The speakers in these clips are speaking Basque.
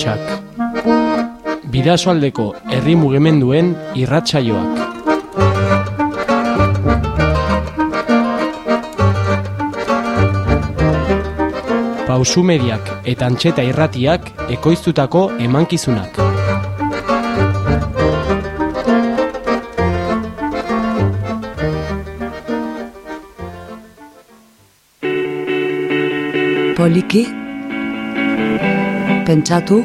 hotxak. Bidasoaldeko herri mugimenduen irratsaioak. Pausu mediak eta antxeta irratiak ekoiztutako emankizunak. Poliki, pentsatu,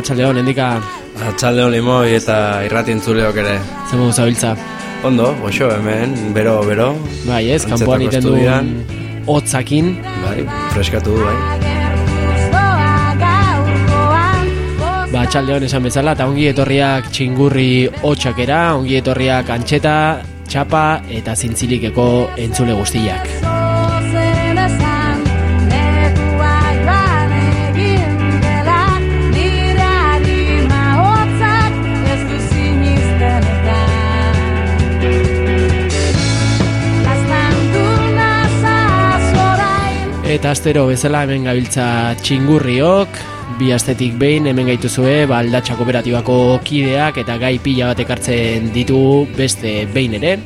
Arratxaldeon, endika, Atxalde hon limoi eta irratien zuleok ere. zemo zabiltza. Ondo, goxo hemen, bero, bero. Bai ez, kanpoan iten duen hotzakin, Bai, freskatu du, bai. Ba, txaldeon esan bezala, eta ongi etorriak txingurri hotxakera, ongi etorriak antxeta, txapa eta zintzilikeko entzule guztiak. Eta astero bezala hemen gabiltza txingurriok, bi astetik behin hemen gaituzue ba, aldatxa kooperatibako kideak eta gai pila bat ekartzen ditu beste behin ere.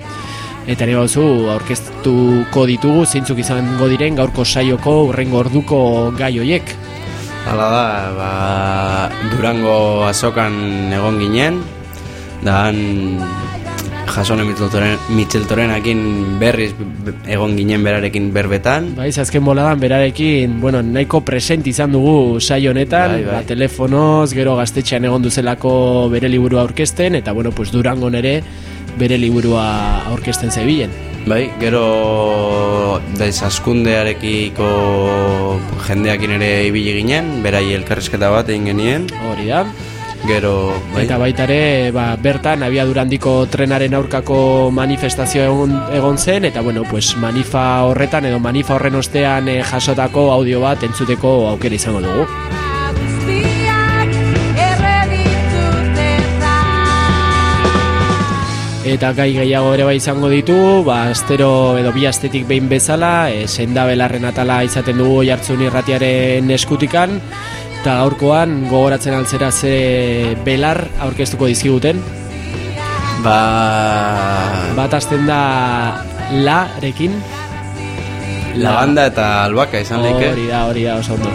Eta nire bauzu aurkeztuko ditugu zeintzuk izango diren gaurko saioko urrengo orduko gai hoiek. Hala da, ba, Durango azokan egon ginen, da han jasone Mitcheltoren, Mitcheltorenakin berriz b- egon ginen berarekin berbetan. Bai, azken boladan berarekin, bueno, nahiko present izan dugu saio honetan, Bai, bai. ba, telefonoz, gero gaztetxean egon duzelako bere liburua aurkezten, eta bueno, pues Durango ere bere liburua aurkezten zebilen. Bai, gero daiz askundearekiko jendeakin ere ibili ginen, berai elkarrizketa bat egin genien, Hori da. Gero bai, Eta baita ere, ba, bertan abiadurandiko trenaren aurkako manifestazio egon, egon zen, eta bueno, pues manifa horretan edo manifa horren ostean eh, jasotako audio bat entzuteko aukera izango dugu. eta. Gai gehiago ere bai izango ditu, ba, astero edo bi astetik behin bezala, e, senda belarren atala izaten dugu jartzun irratiaren eskutikan, eta gaurkoan gogoratzen altzera ze belar aurkeztuko dizkiguten. ba, Bat hasten da la-rekin, la banda eta albaka izan leike. hori da, hori da, oso ondo.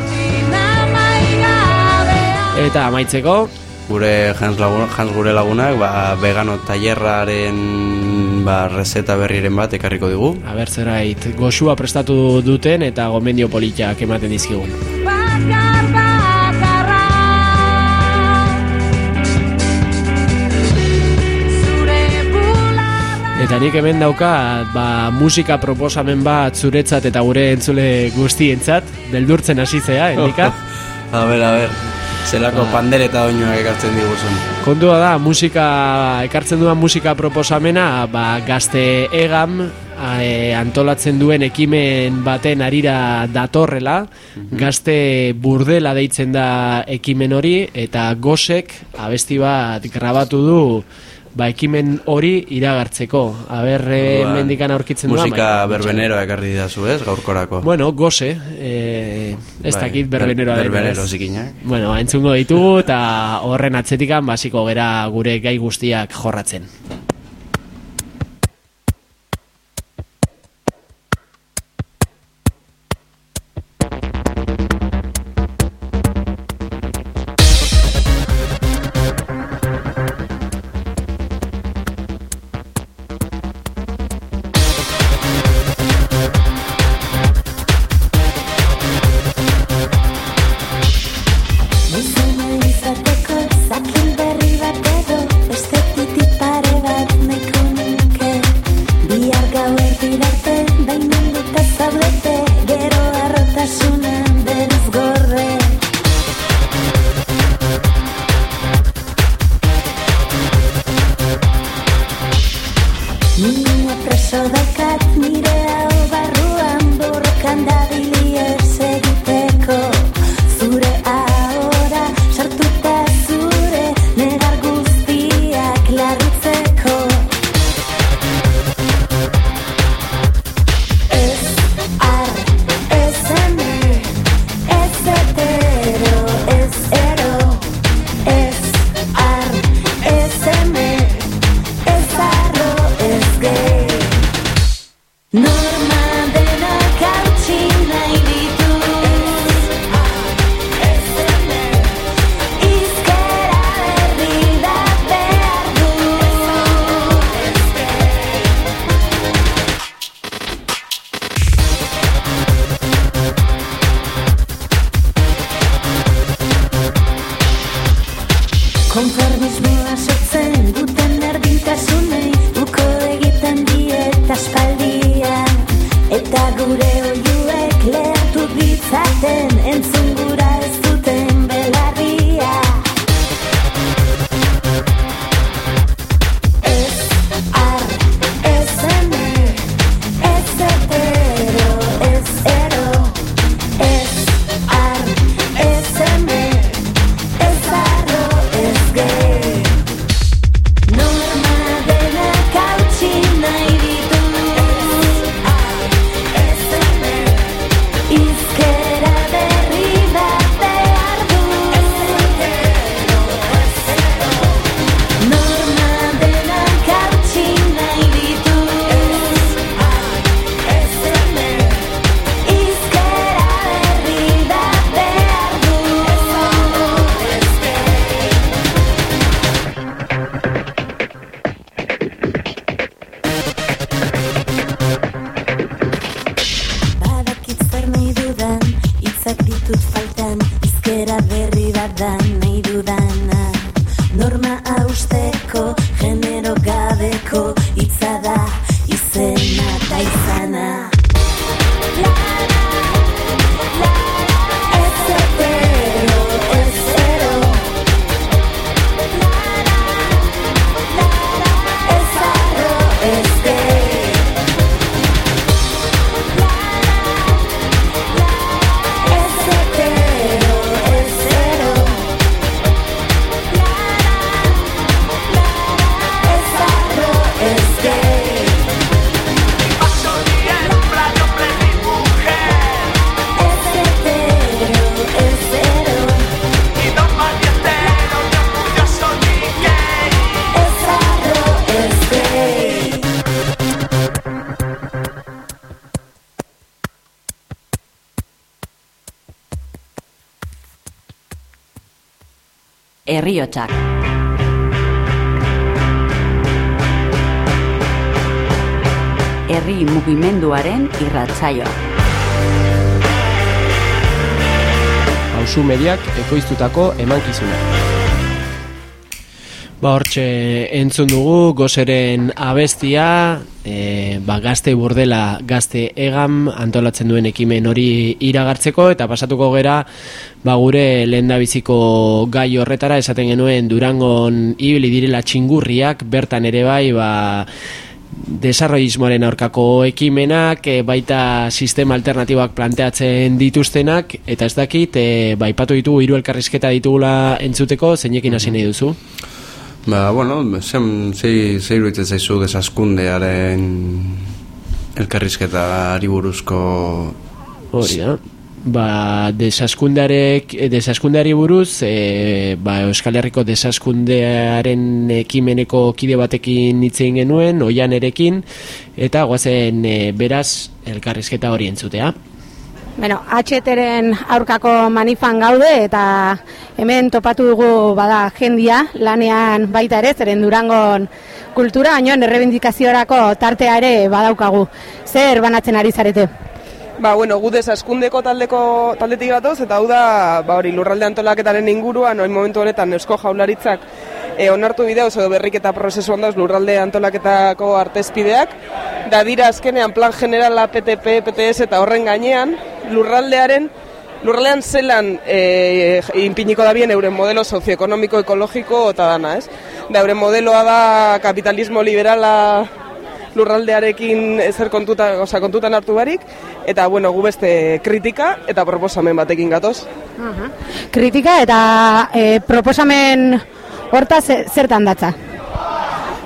Eta amaitzeko, Gure Hans, lagun, Hans gure lagunak, ba, vegano tailerraren ba, reseta berriren bat ekarriko digu. aber zerbait, goxua prestatu duten eta gomendio politiak ematen dizkigun. Eta nik hemen daukat ba, musika proposamen bat zuretzat eta gure entzule guztientzat, beldurtzen hasi zea, endika. A ber, a ber, zelako Ba. pandereta oinuak ekartzen diguzun. Kontua da, musika, ekartzen duan musika proposamena, ba, gazte egam, e, antolatzen duen ekimen baten arira datorrela, gazte burdela deitzen da ekimen hori, eta gosek abesti bat grabatu du, ba, ekimen hori iragartzeko. Aber, e, Orduan, mendikan aurkitzen. Musika baina- berbenero ekarri didazu ez, gaurkorako. Bueno, gose, eh, ez Bai, dakit ber- berbeneroa den, berbenero zikinak. Bueno, entzungo ditugu eta horren atzetikan basiko gera gure gai guztiak jorratzen. Herriotsak. Herri mugimenduaren irratsaioa. Hauzu mediak ekoiztutako emankizuna. Ba hortxe entzun dugu gozeren abestia, e, ba, gazte burdela gazte egam antolatzen duen ekimen hori iragartzeko eta pasatuko gera ba, gure lehendabiziko gai horretara esaten genuen Durangon ibili direla txingurriak bertan ere bai ba, desarrollismoaren aurkako ekimenak, e, baita sistema alternatibak planteatzen dituztenak, eta ez dakit, e, ba, ipatu ditugu hiru elkarrizketa ditugula entzuteko, zeinekin hasi nahi duzu? Ba, bueno, zen, zei, zei iruditzen zaizu desaskundearen elkarrizketari buruzko Hori. Ba, desaskundearek, eh, desaskundeari buruz, e, ba, Euskal Herriko desaskundearen ekimeneko kide batekin hitz egin genuen, oian erekin, eta guazen e, beraz elkarrizketa hori entzutea. Bueno, HTren aurkako manifan gaude eta hemen topatu dugu bada jendia lanean baita ere, zeren Durangon kultura, bainoan errebindikaziorako tartea ere badaukagu. Zer banatzen ari zarete? Ba, bueno, gu desaskundeko taldeko taldetik gatoz, eta hau da, ba, hori, lurralde antolaketaren inguruan, oin momentu honetan Eusko Jaularitzak e, onartu bideoz edo berriketa prozesuan dauz lurralde antolaketako artezpideak, da dira azkenean plan generala PTP, PTS eta horren gainean, lurraldearen lurraldean zelan e, inpiniko da bien euren modelo sozioekonomiko, ekologiko eta dana, ez? Da euren modeloa da kapitalismo liberala lurraldearekin ezer kontuta, oza, kontutan hartu barik, eta bueno, gu beste kritika eta proposamen batekin gatoz. Kritika eta e, proposamen horta ze- zertan datza?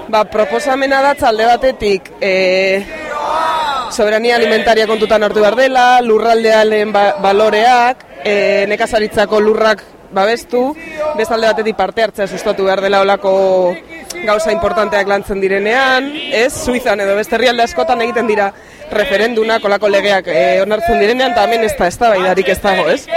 Ba, proposamena datza alde batetik e, soberania alimentaria kontutan hartu behar dela, lurraldealen ba, baloreak, e, nekazaritzako lurrak babestu, bestalde batetik parte hartzea sustatu behar dela olako gauza importanteak lantzen direnean, ez, Suizan edo beste herrialde askotan egiten dira referendunak, olako legeak e, onartzen direnean, eta hemen ez da, ez da, baidarik ez dago, ez?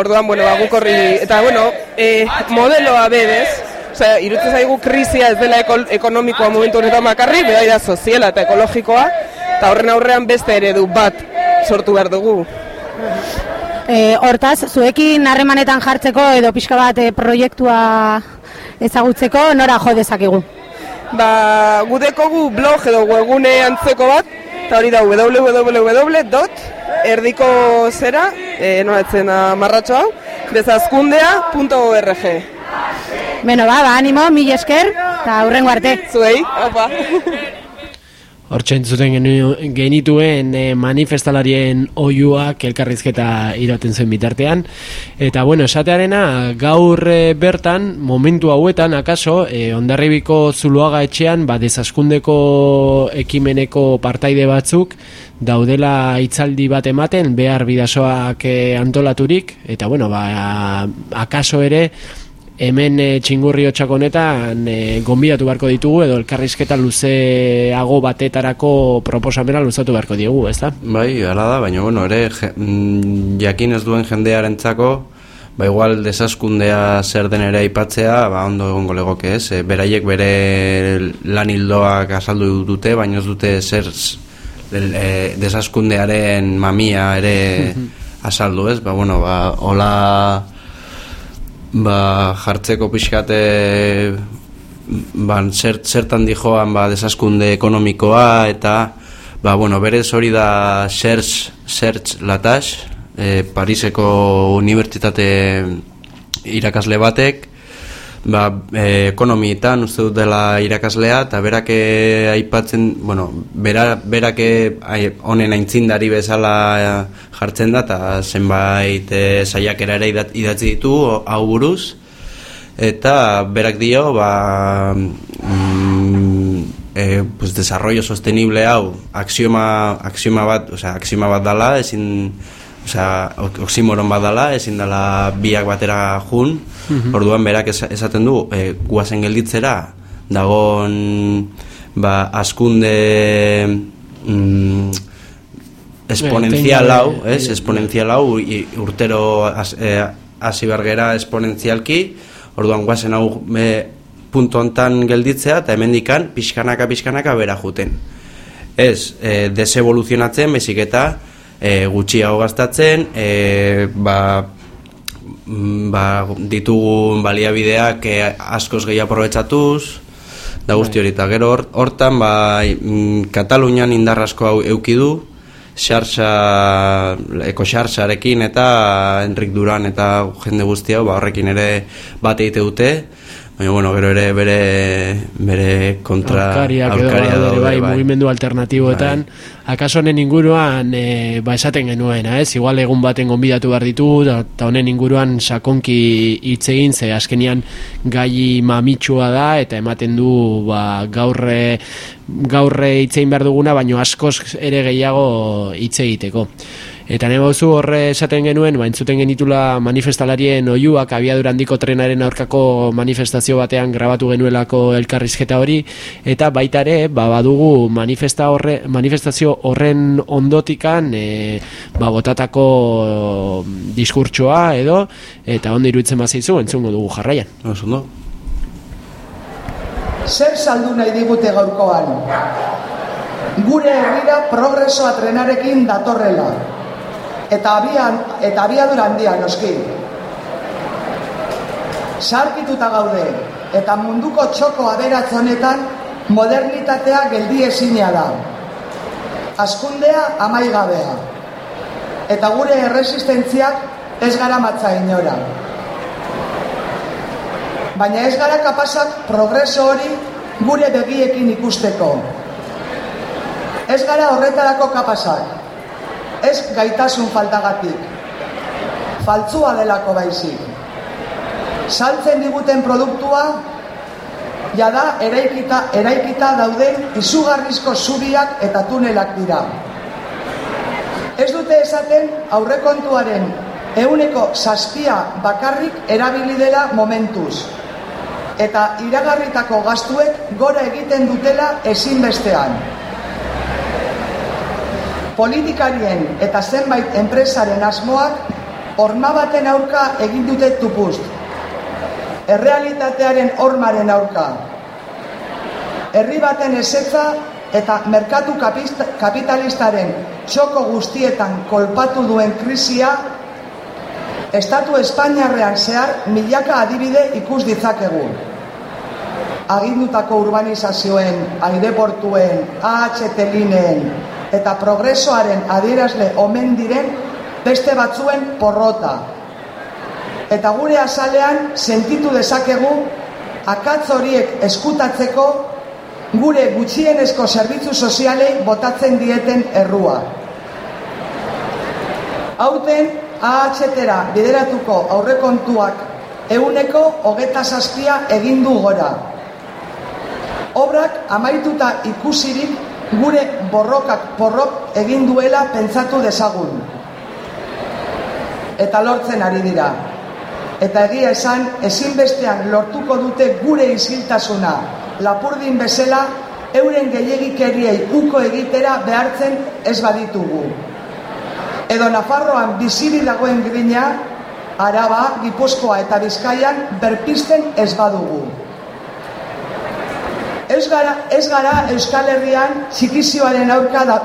Orduan, bueno, ba, guk horri, eta, bueno, e, modeloa bedez, Osea, irutzen zaigu krisia ez dela eko, ekonomikoa momentu honetan bakarrik, bai da soziala eta ekologikoa, eta horren aurrean beste eredu bat sortu behar dugu. E, hortaz, zuekin harremanetan jartzeko edo pixka bat e, proiektua ezagutzeko nora jo dezakegu. Ba, gudekogu blog edo webgune antzeko bat, eta hori da www.erdiko zera, e, nola etzen marratxo hau, desazkundea.org. Beno, ba, ba, animo, mil esker, eta hurrengo arte. Zuei, opa. Hortxe entzuten genu- genituen eh, manifestalarien oiuak elkarrizketa irauten zuen bitartean. Eta bueno, esatearena gaur eh, bertan, momentu hauetan, akaso, eh, ondarribiko zuloaga etxean, ba, desaskundeko ekimeneko partaide batzuk, daudela hitzaldi bat ematen, behar bidasoak eh, antolaturik, eta bueno, ba, akaso ere, hemen e, txingurri hotxak honetan e, gonbidatu beharko ditugu edo elkarrizketa luzeago batetarako proposamena luzatu beharko diegu, ezta? Bai, hala da, baina bueno, ere je, mm, jakin ez duen jendearentzako ba igual desaskundea zer den ere aipatzea, ba ondo egongo legoke, ez? E, beraiek bere lan hildoak azaldu dute, baina ez dute zer e, desaskundearen mamia ere azaldu, ez? Ba bueno, ba hola ba, jartzeko pixkate ba, zer, zertan dijoan ba, desaskunde ekonomikoa eta ba, bueno, berez hori da Serge, Serge Latache e, Pariseko unibertsitate irakasle batek ba, e, ekonomietan uste dut dela irakaslea eta berak eh, aipatzen, bueno, bera, berak eh, honen aintzindari bezala jartzen da eta zenbait e, saiakera ere idat- idatzi ditu hau buruz. Eta berak dio ba, mm, e, pues, desarrollo sostenible hau axioma, axioma bat, osea, axioma bat dala, ezin osea, ok- oximoron bat dala, ezin dala biak batera jun, orduan berak esa- esaten du, e, guazen gelditzera, dagon ba, askunde mm, esponentzial hau, ez? Esponentzial hau urtero eh, hasi bergera esponentzialki, orduan guazen hau e, puntu hontan gelditzea eta hemendikan pixkanaka pixkanaka bera juten. Ez, e, desevoluzionatzen, bezik eta e, gutxiago gastatzen, e, ba, mm, ba, ditugun baliabideak e, askoz gehi aprobetsatuz, da guzti hori, eta gero hor- hortan, ba, mm, Katalunian indarrasko hau eukidu, xarxa, eko xarxarekin eta Enrik Duran eta jende guzti hau, ba, horrekin ere bat egite dute, baina, bueno, gero ere bere, bere kontra aurkariak edo badaude, daude, bai, bai. mugimendu alternatiboetan akaso honen inguruan e, ba esaten genuena, ez? Igual egun baten gonbidatu behar ditu eta honen inguruan sakonki hitz egin ze askenian gai mamitsua da eta ematen du ba, gaurre gaurre hitz egin behar duguna baino askoz ere gehiago hitz egiteko. Eta nahi bauzu horre esaten genuen, ba, entzuten genitula manifestalarien oiuak abiadura handiko trenaren aurkako manifestazio batean grabatu genuelako elkarrizketa hori, eta baita ere, ba, badugu manifesta horre, manifestazio horren ondotikan e, ba, botatako diskurtsoa edo, eta ondo iruditzen bazaizu, entzungo dugu jarraian. Oso ondo? Zer saldu nahi digute gaurkoan? Gure herrira progresoa trenarekin datorrela. Eta abian, eta abiadura handia noski. Sarkituta gaude, eta munduko txoko aberatz honetan modernitatea geldi ezina da. Askundea amaigabea. Eta gure erresistentziak ez gara matza inora. Baina ez gara kapasak progreso hori gure begiekin ikusteko. Ez gara horretarako kapasak. Ez gaitasun faltagatik. Faltzua delako baizik. Saltzen diguten produktua jada eraikita, eraikita dauden izugarrizko zubiak eta tunelak dira. Ez dute esaten aurrekontuaren euneko zazpia bakarrik erabili dela momentuz. Eta iragarritako gastuek gora egiten dutela ezinbestean. Politikarien eta zenbait enpresaren asmoak horma baten aurka egin dute tupust. Errealitatearen hormaren aurka. Herri baten ezetza eta merkatu kapitalistaren txoko guztietan kolpatu duen krisia Estatu Espainiarrean zehar milaka adibide ikus ditzakegu. Agindutako urbanizazioen, aireportuen, AHT lineen eta progresoaren adierazle omen diren beste batzuen porrota. Eta gure azalean sentitu dezakegu akatz horiek eskutatzeko gure gutxienezko zerbitzu sozialei botatzen dieten errua. Aurten AHT-era bideratuko aurrekontuak euneko hogeta zazpia egin du gora. Obrak amaituta ikusirik gure borrokak porrok egin duela pentsatu dezagun. Eta lortzen ari dira. Eta egia esan, ezinbestean lortuko dute gure isiltasuna, lapurdin bezala, euren gehiegikeriei uko egitera behartzen ez baditugu. Edo Nafarroan biziri dagoen grina, Araba, Gipuzkoa eta Bizkaian berpisten ez badugu. Ez gara, ez gara Euskal Herrian txikizioaren aurka da,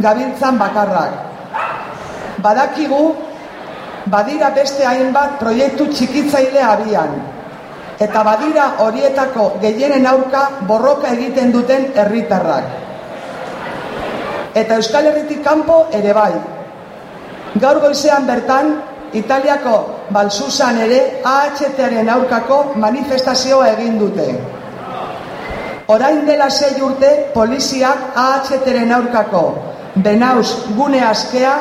gabiltzan bakarrak. Badakigu, badira beste hainbat proiektu txikitzaile abian. Eta badira horietako gehienen aurka borroka egiten duten herritarrak. Eta Euskal Herritik kanpo ere bai. Gaur goizean bertan, Italiako Balsusan ere AHT-aren aurkako manifestazioa egin dute. Orain dela sei urte, poliziak AHT-aren aurkako Benaus gune askea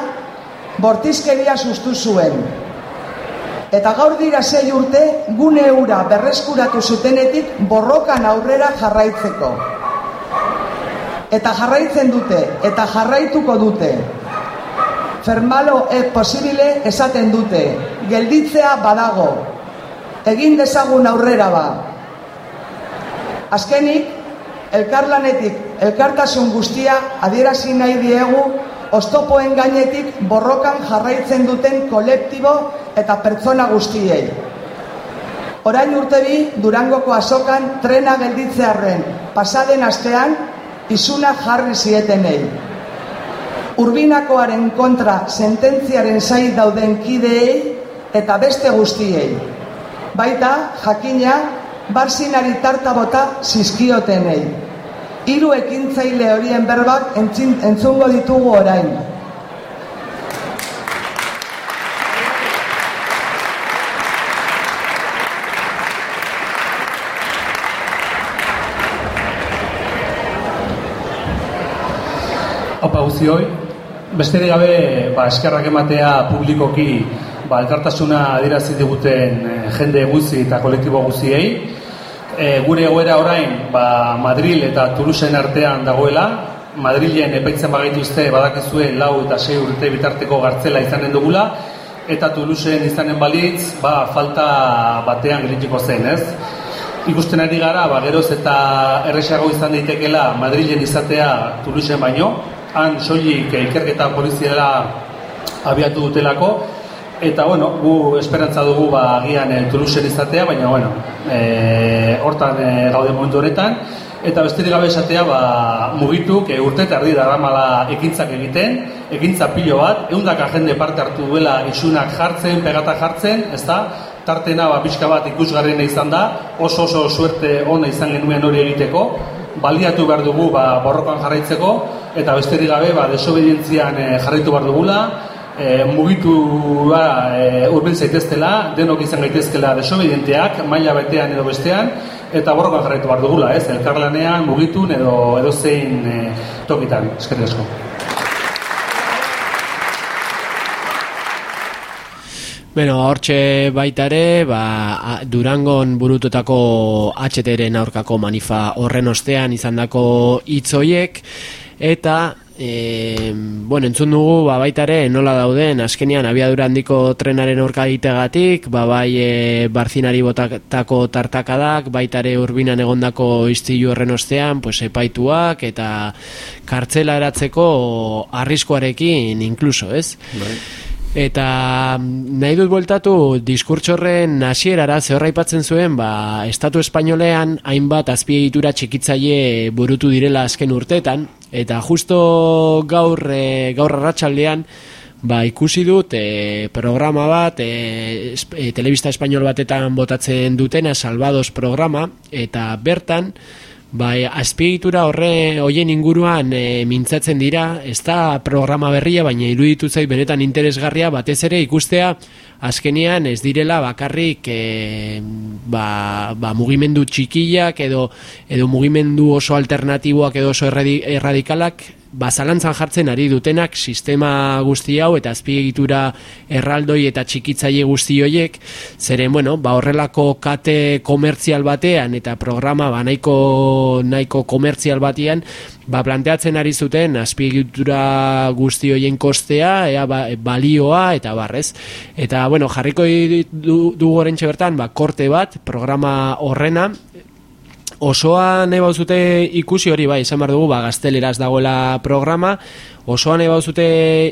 bortizkeria sustu zuen. Eta gaur dira sei urte, gune ura berreskuratu zutenetik borrokan aurrera jarraitzeko. Eta jarraitzen dute, eta jarraituko dute. Fermalo e posibile esaten dute, gelditzea badago, egin dezagun aurrera ba. Azkenik, elkarlanetik elkartasun guztia adierazi nahi diegu oztopoen gainetik borrokan jarraitzen duten kolektibo eta pertsona guztiei. Orain urte bi, Durangoko azokan trena gelditzearren pasaden astean izuna jarri zietenei. Urbinakoaren kontra sententziaren zai dauden kideei eta beste guztiei. Baita, jakina, barsinari tarta bota zizkiotenei. Hiru ekintzaile horien berbak entzin, entzungo ditugu orain. Opa guztioi, besterik gabe ba, eskerrak ematea publikoki ba, elkartasuna adierazi diguten eh, jende guzti eta kolektibo guztiei. E, gure egoera orain ba, Madril eta Toulouseen artean dagoela, Madrilen epaitzen bagaituzte badakizue lau eta sei urte bitarteko gartzela izanen dugula, eta Toulouseen izanen balitz, ba, falta batean geritiko zen, ez? Ikusten ari gara, ba, geroz eta erresago izan daitekela Madrilen izatea Toulouseen baino, han soilik ikerketa poliziala abiatu dutelako, eta bueno, gu esperantza dugu ba, agian e, Toulouseen izatea, baina bueno, e, hortan e, gaude momentu honetan, eta besterik gabe esatea ba, mugituk e, urte eta erdi daramala ekintzak egiten, ekintza pilo bat, eundaka jende parte hartu duela isunak jartzen, pegata jartzen, ez da, tartena ba, pixka bat ikusgarriena izan da, oso oso suerte ona izan genuen hori egiteko, baliatu behar dugu ba, borrokan jarraitzeko, eta besterik gabe ba, desobedientzian e, jarraitu behar dugula, e, mugitu ba, e, urbil zaiteztela, denok izan gaitezkela desobedienteak, maila betean edo bestean, eta borrokan jarraitu behar dugula, ez, elkarlanean, mugitun edo, edo zein e, tokitan, eskerrik asko. Bueno, hortxe baita ere, ba, Durangon burututako HTren aurkako manifa horren ostean izandako hitz hoiek eta e, bueno, entzun dugu ba, baita ere nola dauden azkenean abiadura handiko trenaren aurka egitegatik, ba, bai e, barzinari botatako tartakadak, baita ere urbinan egondako iztilu horren ostean, pues, epaituak eta kartzela eratzeko arriskoarekin inkluso, ez? Eta mm, nahi dut bueltatu diskurtsorren hasierara ze horra aipatzen zuen, ba, Estatu Espainolean hainbat azpiegitura txikitzaile burutu direla azken urteetan, eta justo gaur, e, gaur arratsaldean ba, ikusi dut e, programa bat, e, e, telebista espainol batetan botatzen dutena, Salvados programa, eta bertan, Bai, azpiegitura horre hoien inguruan e, mintzatzen dira, ez da programa berria, baina iruditu zait benetan interesgarria, batez ere ikustea azkenean ez direla bakarrik e, ba, ba, mugimendu txikiak edo, edo mugimendu oso alternatiboak edo oso erradi, erradikalak ba, zalantzan jartzen ari dutenak sistema guzti hau eta azpiegitura erraldoi eta txikitzaile guzti hoiek, zeren bueno, ba, horrelako kate komertzial batean eta programa ba, nahiko, nahiko komertzial batean ba, planteatzen ari zuten azpiegitura guzti hoien kostea, ea ba, balioa eta barrez. Eta bueno, jarriko du, du bertan, ba, korte bat, programa horrena, osoa nahi bauzute ikusi hori bai, esan behar dugu, ba, gazteleraz dagoela programa, osoa nahi bauzute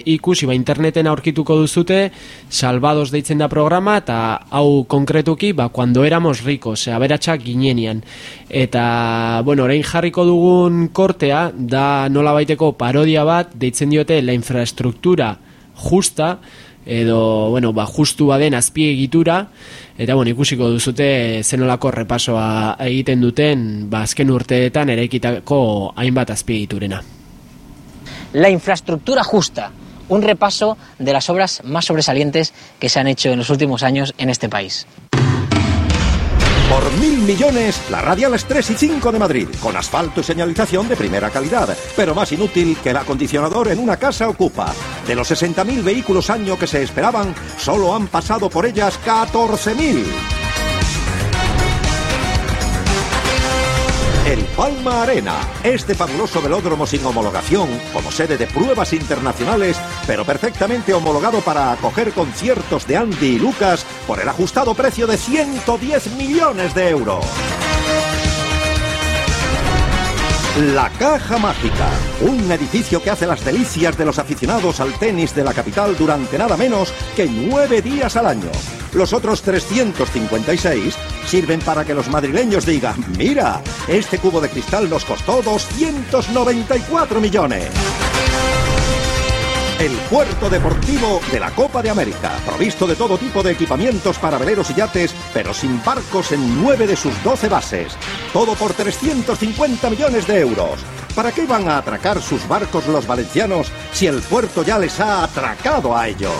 ikusi, ba, interneten aurkituko duzute, salvados deitzen da programa, eta hau konkretuki, ba, cuando éramos ricos, aberatsak ginenian. Eta, bueno, orain jarriko dugun kortea, da nola baiteko parodia bat, deitzen diote la infraestructura justa, edo, bueno, ba, justu baden azpiegitura, eta, bueno, ikusiko duzute zenolako repasoa egiten duten, ba, azken urteetan eraikitako hainbat azpiegiturena. La infraestructura justa, un repaso de las obras más sobresalientes que se han hecho en los últimos años en este país. Por mil millones, la Radiales 3 y 5 de Madrid, con asfalto y señalización de primera calidad, pero más inútil que el acondicionador en una casa ocupa. De los 60.000 vehículos año que se esperaban, solo han pasado por ellas 14.000. El Palma Arena, este fabuloso velódromo sin homologación, como sede de pruebas internacionales, pero perfectamente homologado para acoger conciertos de Andy y Lucas por el ajustado precio de 110 millones de euros. La Caja Mágica, un edificio que hace las delicias de los aficionados al tenis de la capital durante nada menos que nueve días al año. Los otros 356 sirven para que los madrileños digan, mira, este cubo de cristal nos costó 294 millones. El puerto deportivo de la Copa de América, provisto de todo tipo de equipamientos para veleros y yates, pero sin barcos en nueve de sus 12 bases. Todo por 350 millones de euros. ¿Para qué van a atracar sus barcos los valencianos si el puerto ya les ha atracado a ellos?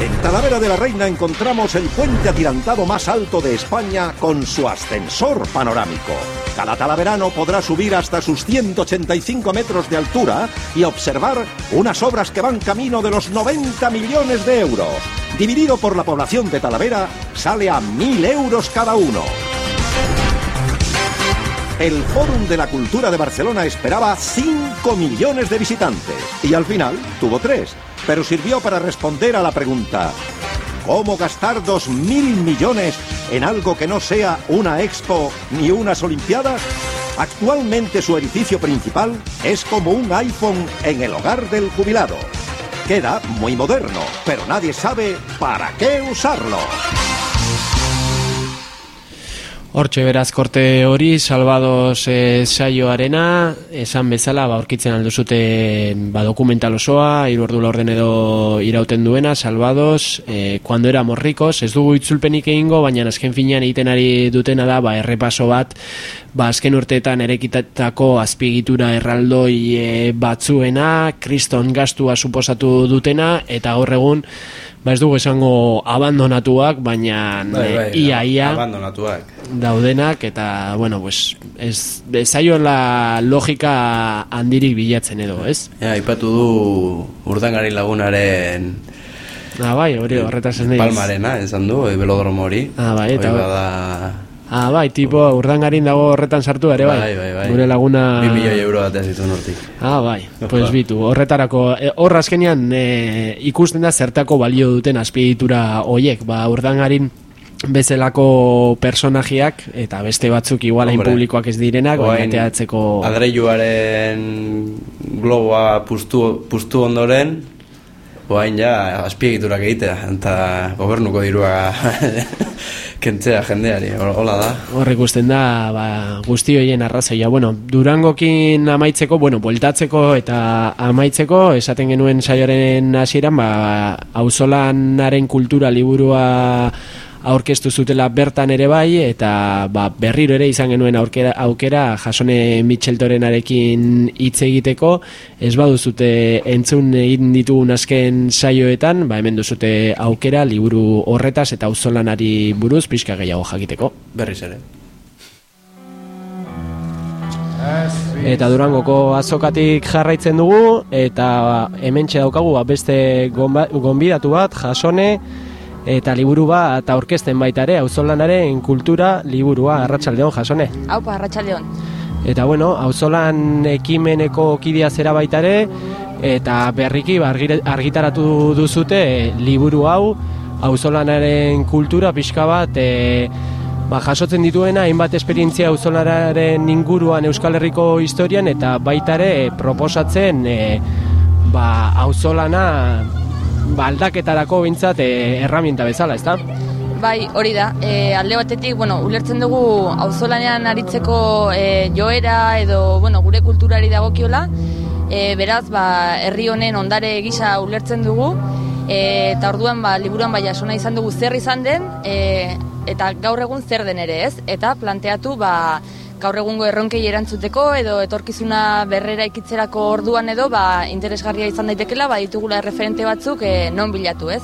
En Talavera de la Reina encontramos el puente atirantado más alto de España con su ascensor panorámico. Cada talaverano podrá subir hasta sus 185 metros de altura y observar unas obras que van camino de los 90 millones de euros. Dividido por la población de Talavera, sale a 1.000 euros cada uno. El Fórum de la Cultura de Barcelona esperaba 5 millones de visitantes y al final tuvo 3, pero sirvió para responder a la pregunta ¿Cómo gastar 2.000 millones en algo que no sea una expo ni unas Olimpiadas? Actualmente su edificio principal es como un iPhone en el hogar del jubilado. Queda muy moderno, pero nadie sabe para qué usarlo. Hortxe beraz korte hori, salvados e, saioarena, esan bezala, ba, aurkitzen alduzute ba, dokumental osoa, hiru ordu laurden edo irauten duena, salvados, e, cuando éramos ricos, ez dugu itzulpenik egingo, baina azken finean egiten ari dutena da, ba, errepaso bat, ba, azken urteetan erekitatako azpiegitura erraldoi e, batzuena, kriston gastua suposatu dutena, eta gaur egun, ba ez dugu esango abandonatuak, baina Bai, bai, e, ia, ia, Abandonatuak. daudenak eta bueno, pues ez ez zaiola logika handirik bilatzen edo, ez? Ja, aipatu du urdangari lagunaren Ah, bai, hori horretaz ez palmarena, esan du, e, velodromo hori. Ah, bai, eta- Hori bada... Ah, bai, tipo urdangarin dago horretan sartu ere, bai. Bai, bai, bai. Gure laguna... Bi milioi euro bat ez dituen hortik. Ah, bai, pues bitu, horretarako, e, hor azkenean e, ikusten da zertako balio duten azpiegitura hoiek, ba, urdangarin bezalako personajeak eta beste batzuk igual hain publikoak ez direnak, baina teatzeko... Adreiluaren globoa pustu, pustu ondoren, Oain ja, azpiegiturak egitea, eta gobernuko dirua Kentzea jendeari, hola da. Hor ikusten da, ba, guzti hoien arrazoia. Bueno, Durangokin amaitzeko, bueno, bueltatzeko eta amaitzeko, esaten genuen saioaren hasieran, ba, auzolanaren kultura liburua aurkeztu zutela bertan ere bai, eta ba, berriro ere izan genuen aukera, aukera jasone Micheltorenarekin hitz egiteko, ez baduzute entzun egin ditugun azken saioetan, ba, hemen duzute aukera liburu horretaz eta auzolanari buruz pixka gehiago jakiteko. Berriz ere. Eta Durangoko azokatik jarraitzen dugu eta hementxe daukagu ba, beste gonbidatu bat, jasone eta liburu bat aurkezten baita ere, auzolanaren kultura liburua arratsaldeon jasone. Haupa, arratsaldeon. Eta bueno, auzolan ekimeneko kidea zera baita ere eta berriki argitaratu duzute liburu hau auzolanaren kultura pixka bat e, ba, jasotzen dituena hainbat esperientzia auzolanaren inguruan Euskal Herriko historian eta baita ere e, proposatzen e, ba, auzolana ba, aldaketarako bintzat e, erraminta bezala, ezta? Bai, hori da. E, alde batetik, bueno, ulertzen dugu auzolanean aritzeko e, joera edo, bueno, gure kulturari dagokiola. E, beraz, ba, herri honen ondare gisa ulertzen dugu. E, eta orduan, ba, liburuan bai jasona izan dugu zer izan den, e, eta gaur egun zer den ere, ez? Eta planteatu, ba, gaur egungo erronkei erantzuteko edo etorkizuna berrera ikitzerako orduan edo ba, interesgarria izan daitekela ba, ditugula referente batzuk e, non bilatu ez.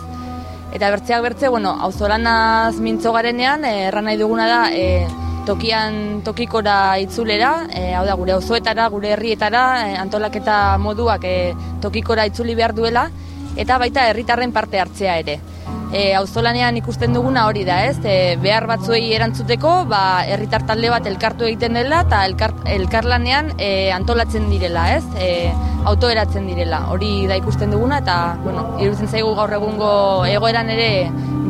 Eta bertzeak bertze, bueno, auzolanaz mintzo garenean, eh, erran nahi duguna da, e, tokian tokikora itzulera, e, hau da, gure auzoetara, gure herrietara, e, antolaketa moduak e, tokikora itzuli behar duela, eta baita herritarren parte hartzea ere. E, auzolanean ikusten duguna hori da, ez? E, behar batzuei erantzuteko, ba, herritar talde bat elkartu egiten dela eta elkar, elkarlanean e, antolatzen direla, ez? E, autoeratzen direla. Hori da ikusten duguna eta, bueno, iruditzen zaigu gaur egungo egoeran ere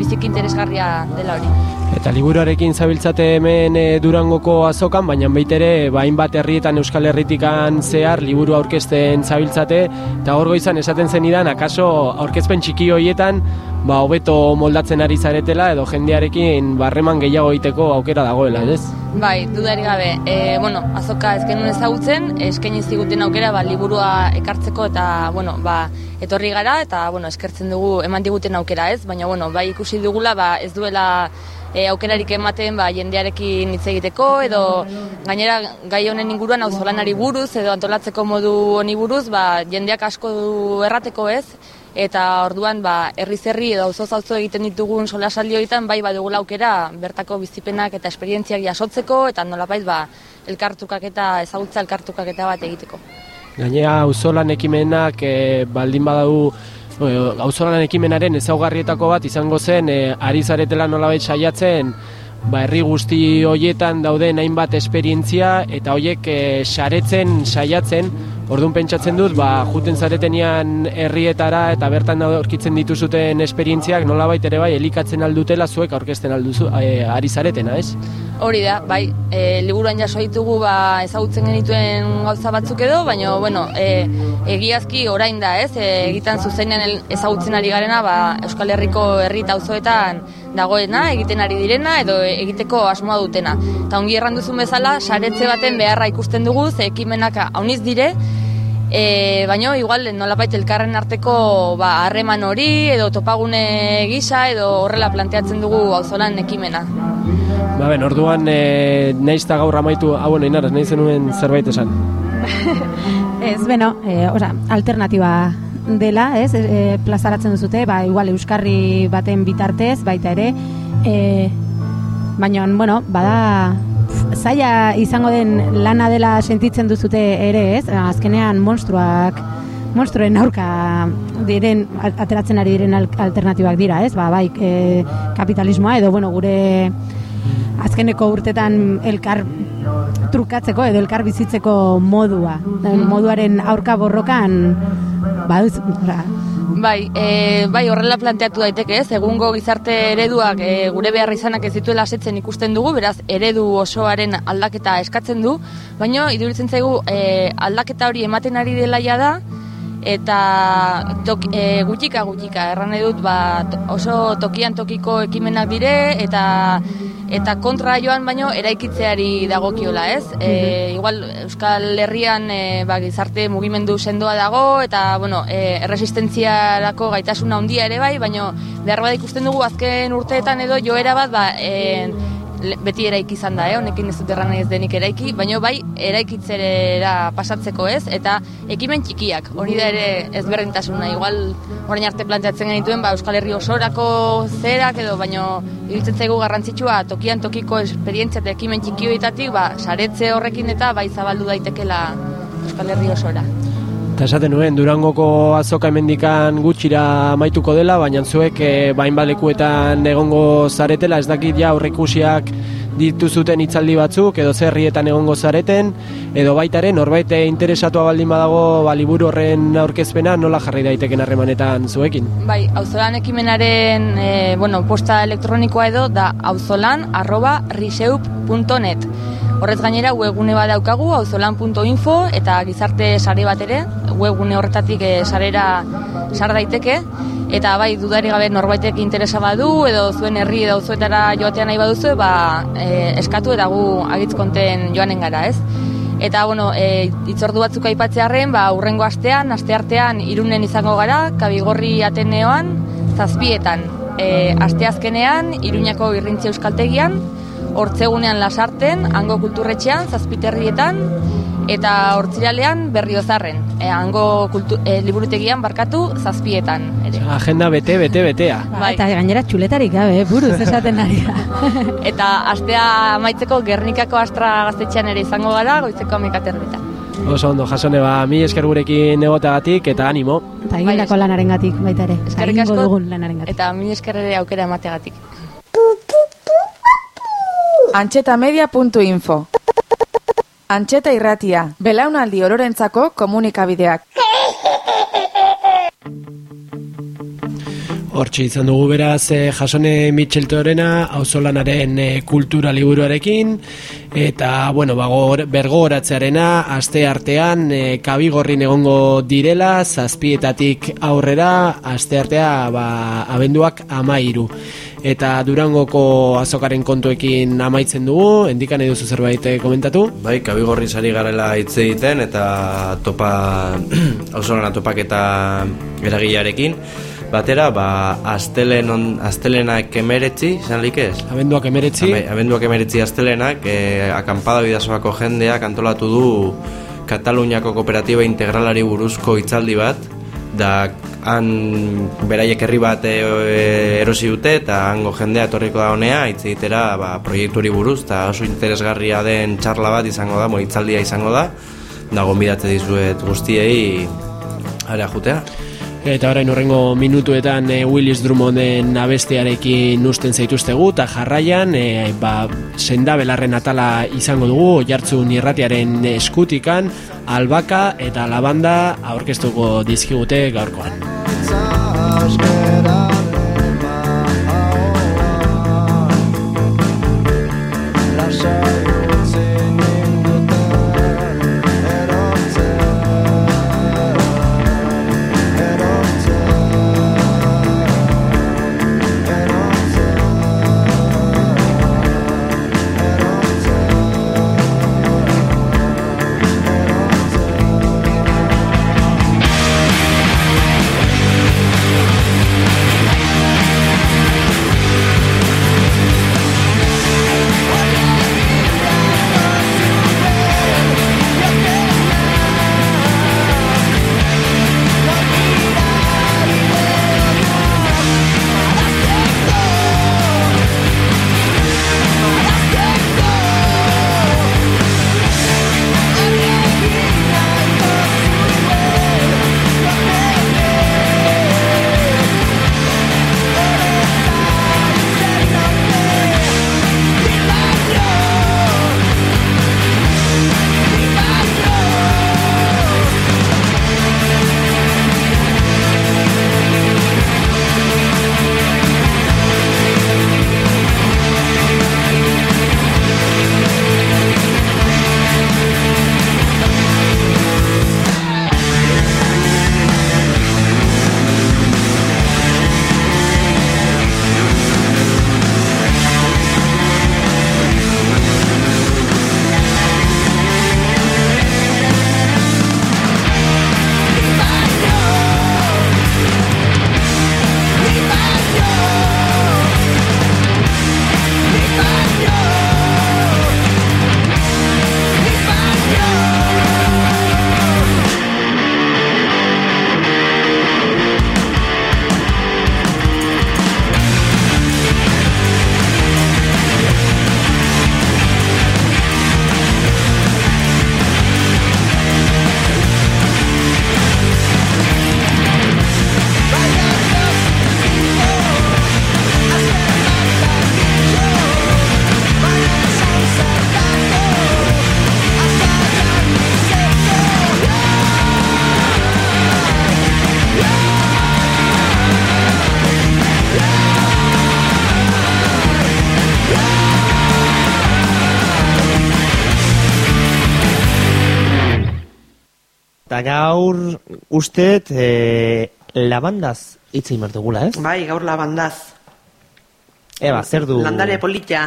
biziki interesgarria dela hori. Eta liburuarekin zabiltzate hemen e, Durangoko azokan, baina baita ere ba, hainbat herrietan Euskal Herritikan zehar liburu aurkezten zabiltzate, eta hor goizan esaten zenidan, akaso aurkezpen txiki horietan, ba, hobeto moldatzen ari zaretela, edo jendearekin barreman gehiago egiteko aukera dagoela, ez? Bai, dudarik gabe. E, bueno, azoka ez ezagutzen, eskaini ziguten aukera ba, liburua ekartzeko eta, bueno, ba, etorri gara eta, bueno, eskertzen dugu eman diguten aukera ez, baina, bueno, bai ikusi dugula, ba, ez duela e, aukerarik ematen ba, jendearekin hitz egiteko edo gainera gai honen inguruan auzolanari buruz edo antolatzeko modu honi buruz ba, jendeak asko du errateko ez eta orduan ba, herriz herri edo auzoz auzo egiten ditugun solasaldi horietan bai badugula aukera bertako bizipenak eta esperientziak jasotzeko eta nolabait ba, elkartukak eta ezagutza elkartukak eta bat egiteko. Gainera, auzolan ekimenak e, baldin badau auzolan ekimenaren ezaugarrietako bat izango zen e, ari zaretela nolabait saiatzen ba, herri guzti hoietan dauden hainbat esperientzia eta hoiek e, saretzen saiatzen Orduan pentsatzen dut, ba, juten zaretenean herrietara eta bertan aurkitzen dituzuten esperientziak nolabait ere bai elikatzen aldutela zuek aurkezten alduzu e, ari zaretena, ez? Hori da, bai, e, liburuan jaso ditugu ba, ezagutzen genituen gauza batzuk edo, baina, bueno, e, egiazki orain da, ez? E, egitan zuzenean el- ezagutzen ari garena, ba, Euskal Herriko herri eta auzoetan dagoena, egiten ari direna, edo egiteko asmoa dutena. Eta ongi erran duzun bezala, saretze baten beharra ikusten dugu, ze ekimenak hauniz dire, E, baina igual nolabait elkarren arteko ba, harreman hori edo topagune gisa edo horrela planteatzen dugu auzolan ekimena. Ba, ben, orduan e, naiz eta gaur amaitu, hau bueno, inaraz, nahi zenuen zerbait esan. Ez, beno, e, oza, alternatiba dela, ez, e, plazaratzen duzute, ba, igual Euskarri baten bitartez, baita ere, e, baina, bueno, bada, zaila izango den lana dela sentitzen duzute ere, ez, azkenean monstruak, monstruen aurka diren, ateratzen ari diren al- alternatibak dira, ez, ba, bai, e, kapitalismoa, edo, bueno, gure azkeneko urtetan elkar trukatzeko edo elkar bizitzeko modua. Moduaren aurka borrokan ora, Bai, e, bai horrela planteatu daiteke ez, egungo gizarte ereduak e, gure behar izanak ez dituela asetzen ikusten dugu, beraz eredu osoaren aldaketa eskatzen du, baina iduritzen zaigu e, aldaketa hori ematen ari dela ja da, eta tok, e, gutxika gutxika erran nahi dut ba, oso tokian tokiko ekimenak dire eta eta kontra joan baino eraikitzeari dagokiola, ez? E, igual Euskal Herrian e, ba, gizarte mugimendu sendoa dago eta bueno, e, erresistentziarako gaitasuna handia ere bai, baino behar bada ikusten dugu azken urteetan edo joera bat ba, e, beti eraiki izan da, eh? honekin ez dut erran ez denik eraiki, baino bai eraikitzera pasatzeko ez, eta ekimen txikiak, hori da ere ezberdintasuna, igual orain arte planteatzen genituen ba, Euskal Herri osorako zerak edo, baino iruditzen zaigu garrantzitsua tokian tokiko esperientzia eta ekimen txikioetatik, ba, saretze horrekin eta bai zabaldu daitekela Euskal Herri osora. Eta esaten nuen, Durangoko azoka emendikan gutxira maituko dela, baina zuek e, bain balekuetan egongo zaretela, ez dakit ja aurrekusiak dituzuten hitzaldi batzuk, edo zerrietan egongo zareten, edo baitaren norbait interesatua baldin badago ba, liburu horren aurkezpena nola jarri daiteken harremanetan zuekin. Bai, auzolan ekimenaren e, bueno, posta elektronikoa edo da auzolan arroba riseup.net. Horrez gainera webgune bat daukagu auzolan.info eta gizarte sare bat ere webgune horretatik e, sarera sar daiteke eta bai dudari gabe norbaitek interesa badu edo zuen herri edo auzoetara joatea nahi baduzu ba e, eskatu eta gu agitz konten joanen gara, ez? Eta, bueno, e, itzordu batzuk aipatzearren, ba, urrengo astean, asteartean irunen izango gara, kabigorri ateneoan, zazpietan. E, asteazkenean, iruñako irrintzi euskaltegian, hortzegunean lasarten, hango kulturretxean, zazpiterrietan, eta hortziralean berriozarren, e, hango kultu, e, liburutegian barkatu zazpietan. Ere. Agenda bete, bete, betea. Bai. Eta gainera txuletarik gabe, buruz esaten ari da. Eta astea amaitzeko Gernikako Astra gaztetxean ere izango gara, goizeko amikaterritan. Oso ondo, jasone, ba, mi esker gurekin egoteagatik eta animo. Eta egindako lanarengatik baita ere. Eskerrik asko. dugun lanarengatik. Eta mil esker ere aukera emategatik. Antxetamedia.info Antxeta irratia, belaunaldi ororentzako komunikabideak. Hortxe izan dugu beraz eh, jasone Mitchell Torena auzolanaren eh, kultura liburuarekin. Eta bueno, ba, gor- bergogoratzearena aste artean eh, kabigorrin egongo direla zazpietatik aurrera aste artea ba, abenduak amairu eta Durangoko azokaren kontuekin amaitzen dugu, endikan edo zerbait eh, komentatu? Bai, kabigorri sari garela hitz egiten eta topa auzolana topaketa eragilearekin batera, ba, astelen on, astelenak emeretzi, lik ez? Abenduak emeretzi. Abe- abenduak emeretzi astelenak, e, akampada bidazoako jendeak antolatu du Kataluniako kooperatiba integralari buruzko hitzaldi bat, da han beraiek herri bat e, erosi dute eta hango jendea etorriko da honea hitz egitera ba, proiekturi buruz eta oso interesgarria den txarla bat izango da, mo, hitzaldia izango da da gonbidatze dizuet guztiei area jutea Eta orain urrengo minutuetan e, Willis Drummonden abestiarekin usten zaituztegu eta jarraian e, ba, senda belarren atala izango dugu jartzun irratiaren eskutikan albaka eta labanda aurkeztuko dizkigute gaurkoan. Gaur usteet e, labandaz hitz egin behar dugula, ez? Bai, gaur labandaz. Eba, zer du? Landare polita.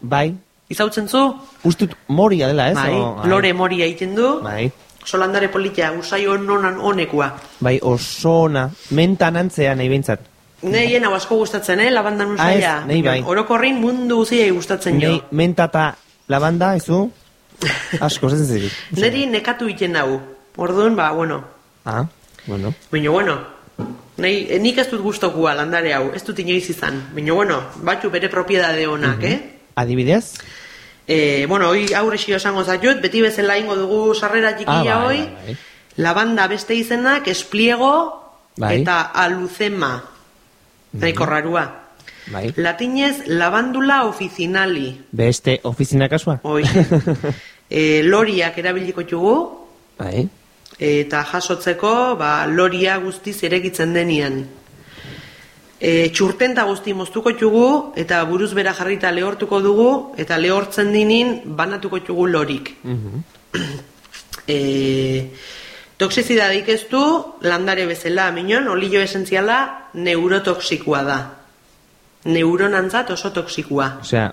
Bai. Izautzen zu? Ustut moria dela, ez? Bai, O- lore moria egiten du. Bai. Oso landare polita, usai hononan honekua. Bai, oso ona. Mentan antzea nahi behintzat. Nei hau asko gustatzen, eh, labandan Ah, ez, usaia. nei bai. Orokorrin mundu guziei gustatzen jo. Nei, menta eta labanda, ezu? Asko, zezen zirik. Neri nekatu iten hau. Orduan, ba, bueno. Ah, bueno. Baina, bueno. Nei, eh, nik ez dut gustokua landare hau, ez dut inoiz izan. Baina, bueno, batzu bere propiedade honak, Mhm. eh? Adibidez? Eh, bueno, hoi aurrexio esango zaitut, beti bezala ingo dugu sarrera txikia Ah, bai, hoi. bai, bai. Labanda beste izenak, espliego Bai. eta aluzema. Nahiko rarua. Bai. Latinez, labandula oficinali. Beste ofizina kasua? Hoi. e, loriak erabiliko txugu, Bai. Eta jasotzeko, ba, loria guztiz eregitzen denian. E, txurtenta guzti moztuko txugu, eta buruz bera jarrita lehortuko dugu, eta lehortzen dinin banatuko txugu lorik. E, toxizidadik ez du, landare bezala, minon, olio esentziala neurotoxikoa da. Neuronantzat oso toxikoa. Osea,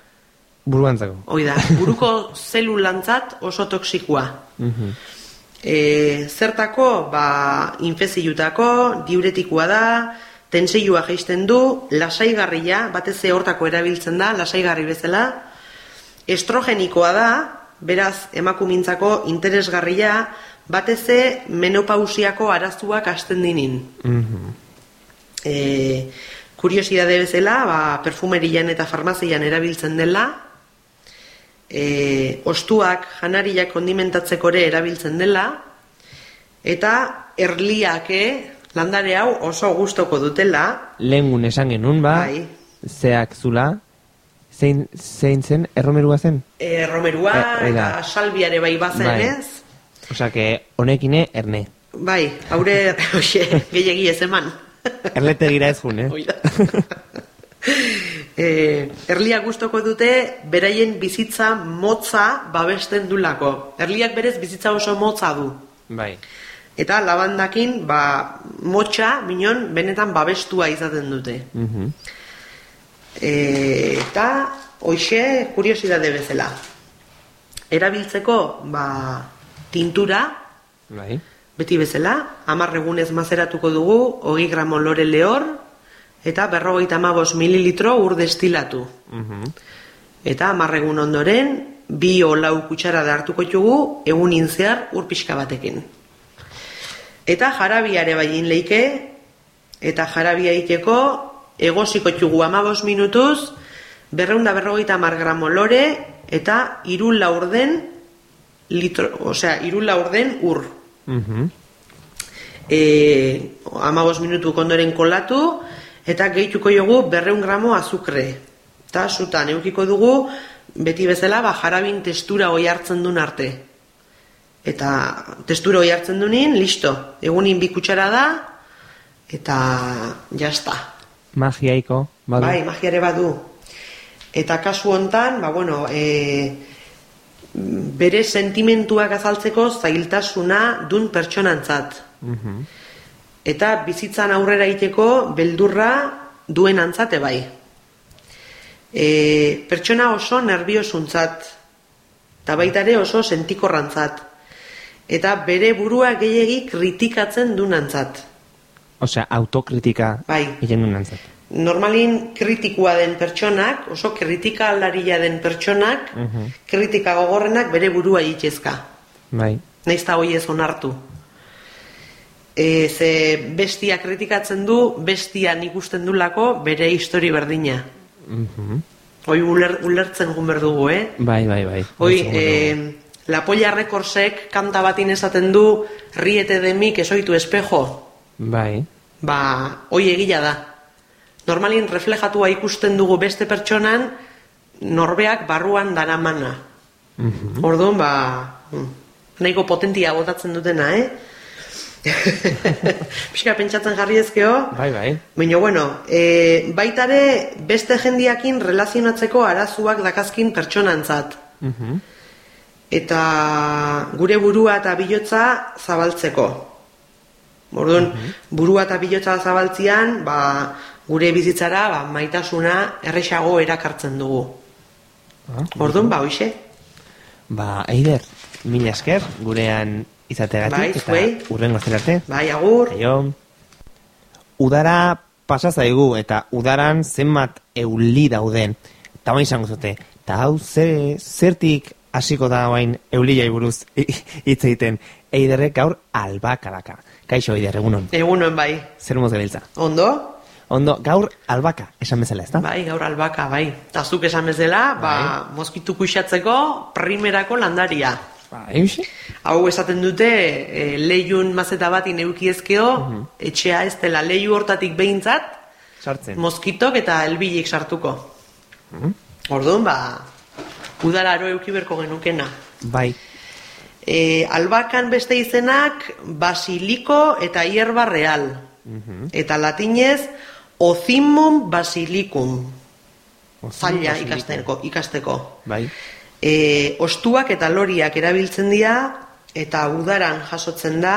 buruantzako. Hoi da, buruko zelulantzat oso toxikoa. Mhm. E, zertako, ba, infeziutako, diuretikoa da, tenseiua jaisten du, lasaigarria, batez hortako erabiltzen da, lasaigarri bezala, estrogenikoa da, beraz, emakumintzako interesgarria, batez menopausiako arazuak hasten dinin. Mhm. E, kuriosidade bezala, ba, perfumerian eta farmazian erabiltzen dela, e, ostuak janariak kondimentatzeko ere erabiltzen dela, eta erliake landare hau oso gustoko dutela, Lehengun esan genuen, ba, Bai. zeak zula, zein, zein zen, erromerua zen? e, romerua Eh, hoi da. eta salbiare bai bazen Bai. ez, Osea, que honekine erne. bai, haure, hoxe, gehiagi ez eman. Erletegira ez jun, eh? E, erlia gustoko dute beraien bizitza motza babesten dulako. Erliak berez bizitza oso motza du. Bai. Eta labandakin, ba, motxa, minon, benetan babestua izaten dute. Mhm. E, eta, hoxe, kuriosidade bezala. Erabiltzeko, ba, tintura, Bai. beti bezala, hamar egunez mazeratuko dugu, hogei gramo lore lehor, eta berrogeita amabos mililitro ur destilatu. Mhm. Eta hamar egun ondoren, bi o lau kutsara da hartuko txugu, egunin zehar ur pixka batekin. Eta jarabiare bain leike, eta jarabia iteko, egosiko txugu amabos minutuz, berreunda berrogeita hamar gramo lore, eta irun laurden, litro, osea, irun laurden ur. Mhm. E, amabos minutu kondoren kolatu, eta gehituko jogu berreun gramo azukre. Eta zutan, eukiko dugu, beti bezala, ba, jarabin testura hoi hartzen duen arte. Eta testura hoi hartzen dunin, listo. Egunin bi kutsara da, eta jazta. Magiaiko, badu. Bai, magiare badu. Eta kasu hontan, ba, bueno, e, bere sentimentuak azaltzeko zailtasuna dun pertsonantzat. Mhm. Eta bizitzan aurrera iteko beldurra duen antzate bai. E, pertsona oso nerviosuntzat, eta baita ere oso sentikorrantzat. Eta bere burua gehiegi kritikatzen dunantzat. Osea, autokritika Bai. egin duen antzat. Normalin kritikua den pertsonak, oso kritika aldaria den pertsonak, Mhm. kritika gogorrenak bere burua itxezka. Bai. Naiz eta hoi ez onartu. E, ze bestia kritikatzen du, bestian ikusten dulako bere histori berdina. Mhm. Hoi uler, ulertzen gun dugu, eh? Bai, bai, bai. Hoi, eh, La Polla Recordsek kanta batin esaten du riete de mi que soy tu espejo. Bai. Ba, hoi egia da. Normalin reflejatua ikusten dugu beste pertsonan norbeak barruan daramana. Mhm. Orduan, ba, mm, nahiko potentia botatzen dutena, eh? Pixka pentsatzen jarri ezkeo, Bai, bai. Baina, bueno, e, baitare beste jendiakin relazionatzeko arazuak dakazkin pertsonantzat. Mhm. eta gure burua eta bilotza zabaltzeko. Orduan, burua eta bilotza zabaltzian, ba, gure bizitzara ba, maitasuna erresago erakartzen dugu. Orduan, ba, hoxe. Ba, Eider, mila esker, gurean izateagatik, Bai, eta urrengo arte. Bai, agur. Aio. Udara pasa zaigu, eta udaran zenbat euli dauden. Eta bain izango zute. Eta hau, ze, zertik hasiko da bain eulilai buruz hitz egiten. Eiderrek gaur albakalaka. Kaixo, Eider, egunon. Egunon, bai. Zer moz gabiltza? Ondo? Ondo, gaur albaka, esan bezala, ezta? Bai, gaur albaka, bai. Eta zuk esan bezala, ba, moskitu kuxatzeko primerako landaria. Bai, uxe? Hau esaten dute, e, leiun mazeta bat ineukiezkeo, etxea ez dela leiu hortatik behintzat, Sartzen. moskitok eta elbilik sartuko. Mhm. Orduan, ba, udalaro euki berko genukena. Bai. E, albakan beste izenak, basiliko eta hierba real. Mhm. Eta latinez, ozimum basilicum. Zaila ikasteko, ikasteko. Bai. E, ostuak eta loriak erabiltzen dira, eta udaran jasotzen da,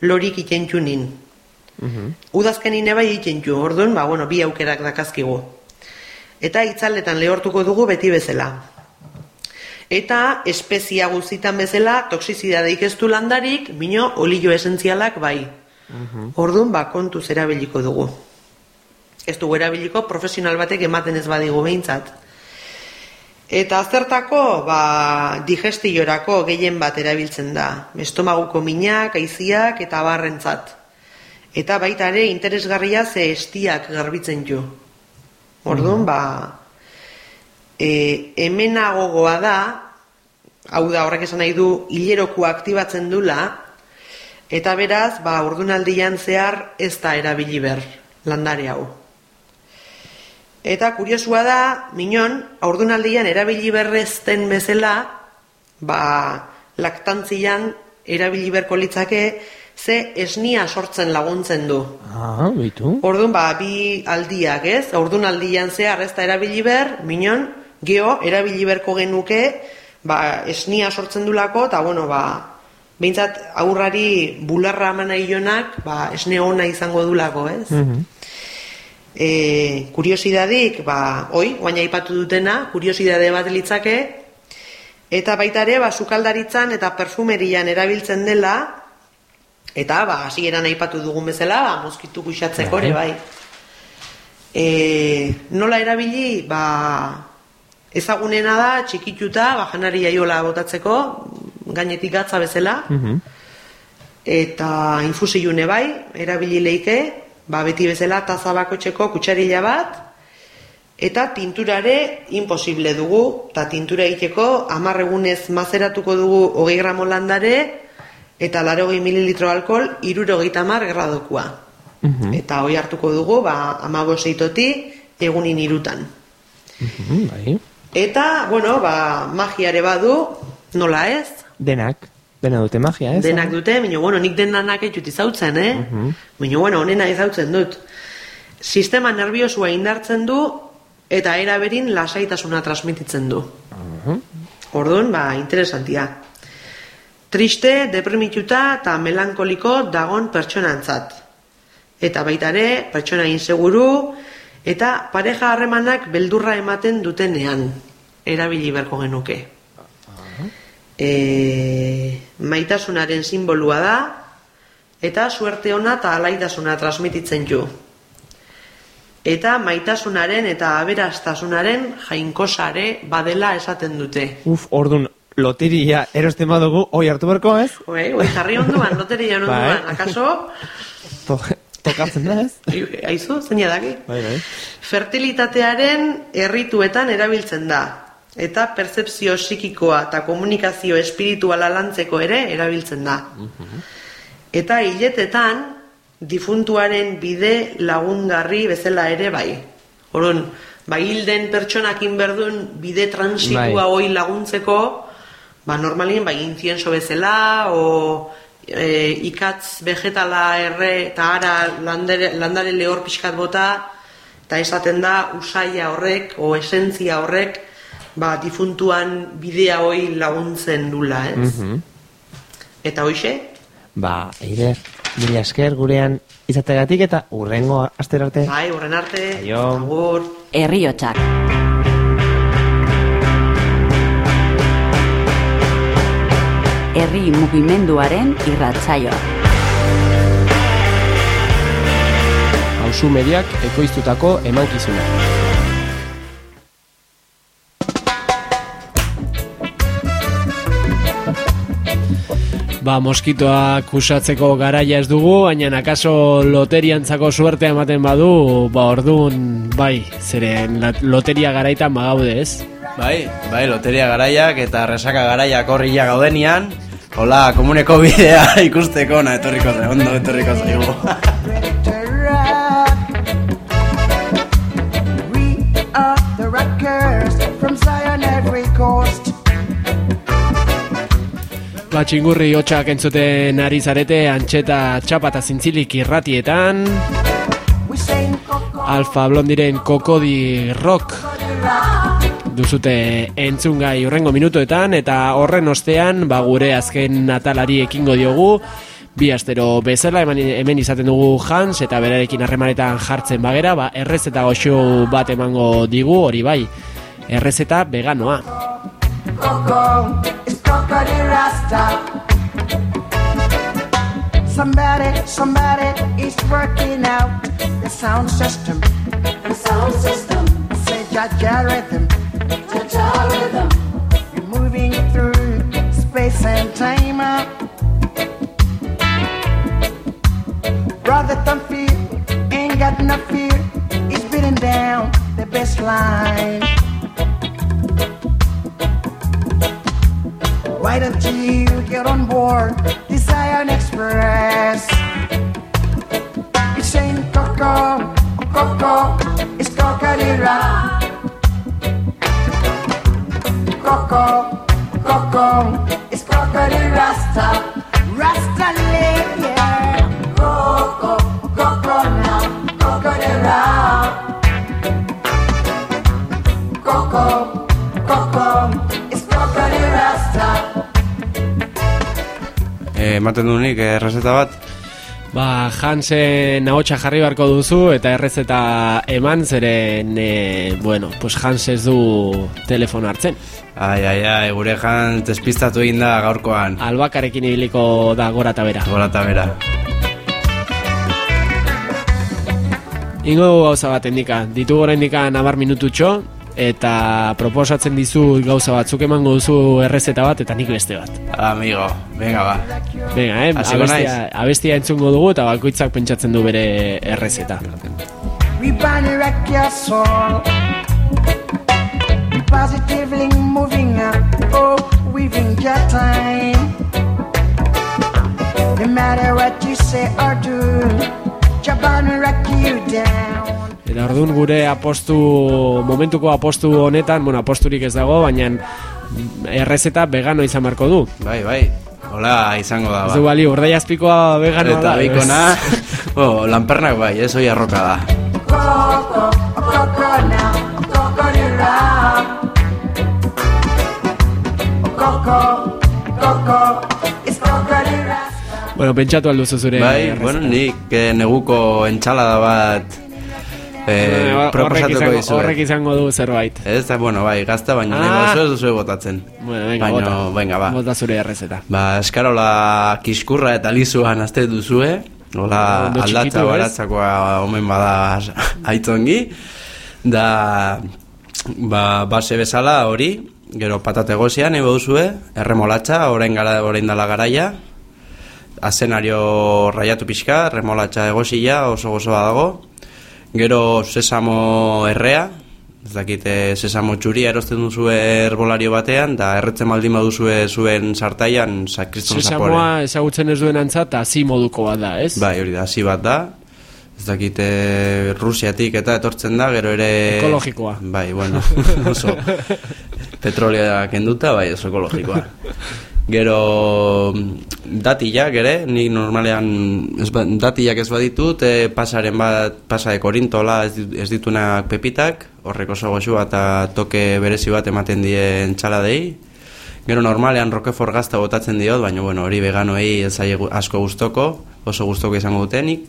lorik itentxunin. Mhm. Udazkenin bai itentxu, orduan, ba, bueno, bi aukerak dakazkigu. Eta itzaletan lehortuko dugu beti bezala. Eta espezia guztitan bezala, toksizidadeik ez du landarik, bino olio esentzialak bai. Orduan, ba, kontuz erabiliko dugu. Ez dugu erabiliko profesional batek ematen ez badigu behintzat. Eta zertako, ba, digestiorako gehien bat erabiltzen da. Estomaguko minak, aiziak eta barrentzat. Eta baita ere interesgarria ze estiak garbitzen jo. Orduan, ba, e, hemenagogoa da, hau da horrek esan nahi du, hilerokua aktibatzen dula, eta beraz, ba, ordunaldian zehar ez da erabili ber landare hau. Eta kuriosua da, minon, aurdunaldian erabili berrezten bezala, ba, laktantzian erabili berko litzake, ze esnia sortzen laguntzen du. Ah, bitu. Orduan, ba, bi aldiak, ez? Aurdunaldian zehar ez da erabili ber, minon, geho, erabili berko genuke, ba, esnia sortzen dulako, eta, bueno, ba, behintzat aurrari bularra eman nahi jonak, ba, esne ona izango dulako, ez? Mhm. E, kuriosidadik, ba, oi, guaina aipatu dutena, kuriosidade bat litzake, eta baita ere, ba, sukaldaritzan eta perfumerian erabiltzen dela, eta, ba, hasieran aipatu dugun bezala, ba, moskitu kuxatzeko ere, bai. E, nola erabili, ba, ezagunena da, txikituta, ba, janari jaiola botatzeko, gainetik gatza bezala, Mhm. eta infusiune bai, erabili leike, ba, beti bezala taza bakotxeko kutsarila bat, eta tinturare imposible dugu, eta tintura egiteko amarregunez mazeratuko dugu hogei gramo landare, eta larogei mililitro alkohol, irurogeita mar gradokua. Mhm. Eta hoi hartuko dugu, ba, amago zeitoti, egunin irutan. Mhm, Bai. Eta, bueno, ba, magiare badu, nola ez? Denak, dena dute magia, ez? Denak dute, baina, bueno, nik denanak etxut izautzen, eh? Mhm. Baina, bueno, honena izautzen dut. Sistema nerviosua indartzen du, eta era berin lasaitasuna transmititzen du. Mhm. Orduan, ba, interesantia. Triste, deprimituta eta melankoliko dagon pertsonantzat. Eta baita ere, pertsona inseguru, eta pareja harremanak beldurra ematen dutenean, erabili beharko genuke. E, maitasunaren simbolua da, eta suerte ona eta alaitasuna transmititzen du. Eta maitasunaren eta aberastasunaren jainkosare badela esaten dute. Uf, ordun loteria erosten badugu, oi hartu berko, ez? Oi, oi, jarri onduan, loteria Bai. onduan, akaso, To, tokatzen da, ez? aizu, zein daki? Bai, bai. Fertilitatearen errituetan erabiltzen da. Eta pertzepzio psikikoa eta komunikazio espirituala lantzeko ere erabiltzen da. Eta hiletetan, difuntuaren bide lagungarri bezala ere bai. Orduan, ba hilden pertsonakin berdun bide transitua Bai. hoi laguntzeko, ba normalien bai incienso bezala, o e, ikatz vegetala erre eta ara landare, landare lehor pixkat bota, eta esaten da usaia horrek, o esentzia horrek, ba, difuntuan bidea hoi laguntzen dula, ez? Mhm. Eta hoxe, Ba, Eider, mila esker gurean izategatik eta urrengo astero arte. bai, horren arte, Aio. agur. Herriotsak. Herri mugimenduaren irratsaioa. Hauzu mediak ekoiztutako emankizuna. Ba, moskitoak usatzeko garaia ez dugu, baina akaso loteriantzako suertea ematen badu, ba, orduan, bai, zeren loteria garaitan bagaude ez? Bai, bai, loteria garaiak eta resaka garaiak horria gaudenian, hola, komuneko bidea ikusteko, na, etorriko zaigu, ondo etorriko zaigu. Ba, txingurri hotxak entzuten ari zarete, antxeta txapata zintzilik irratietan, Alfa Blondiren kokodi rock. Duzute entzungai urrengo minutuetan eta horren ostean ba gure azken natalari ekingo diogu. Bi astero bezala hemen, hemen izaten dugu Hans eta berarekin harremanetan jartzen bagera ba errezeta goxo bat emango digu hori bai errezeta veganoa It's the Rasta. Somebody, somebody is working out the sound system. The sound system. Say Jaja rhythm. Jaja rhythm. You're moving through space and time. Brother Thumpy ain't got no fear. He's beating down the best Why don't you get on board the Zion Express? It's saying Coco, Coco, it's Coca-Cola. Coco, Coco, it's Coca-Cola ematen du nik errezeta bat, Ba, Hansen ahotsa jarri beharko duzu eta errezeta eman zeren, e, bueno, pues Hans ez du telefono hartzen. ai, ai, ai, gure jan despistatu egin da gaurkoan. Albakarekin ibiliko da gora eta bera. Gora eta bera. Ingo gauza bat endika, ditugu oraindika namar minututxo, eta proposatzen dizu gauza batzuk emango duzu errezeta bat eta nik beste bat. Amigo, venga ba. Venga, eh, Hasiko abestia, naiz? abestia entzungo dugu eta bakoitzak pentsatzen du bere errezeta. Wreck your soul. Positively moving up, oh, weaving your time. No matter what you say or do, Jabban wreck you down. Eta orduan gure apostu, momentuko apostu honetan, bueno, aposturik ez dago, baina errezeta vegano izan marko du. Bai, bai. Hola, izango da, Ez ba. du bali, urdaiazpikoa veganoa Eta da. bikona, oh, lanpernak bai, ez hoi arroka da. Coco, Coco now, Coco. Coco, rock. Bueno, pentsatu alduzu zure Bai, errezeta. bueno, nik eh, neguko entxalada bat eh, Eh, horrek proposatuko dizuet. horrek izango du zerbait. Ez bueno, bai, gazta, baina Ah. baduzu ez duzu botatzen. Bueno, venga, Baina, bota. venga, ba. Bota zure errezeta. Ba, eskarola kiskurra eta lizuan azte duzue. Hola, Ondo txikitu, aldatza baratzakoa omen bada aitongi. Da, ba, base bezala hori, gero patate gozia nahi baduzue, erremolatxa, orain, gara, orain dala garaia, azenario raiatu pixka, remolatxa egozia, oso gozoa dago, gero sesamo errea, ez dakite sesamo txuria erosten duzue herbolario batean, da erretzen baldin baduzue zuen sartaian sakriston zapore. Sesamoa ezagutzen ez duen antzat, hasi moduko bat da, ez? Bai, hori da, hasi bat da. Ez dakite Rusiatik eta etortzen da, gero ere... Ekologikoa. Bai, bueno, oso petrolea kenduta, bai, oso ekologikoa. Gero mm, datilak ere, nik normalean ez ba, datilak ez baditut, e, pasaren bat, pasa de korintola ez, ez ditunak pepitak, horrek oso goxua eta toke berezi bat ematen dien txaladei. Gero normalean Roquefort gazta botatzen diot, baina bueno, hori veganoei ez asko gustoko, oso gustoko izango dutenik.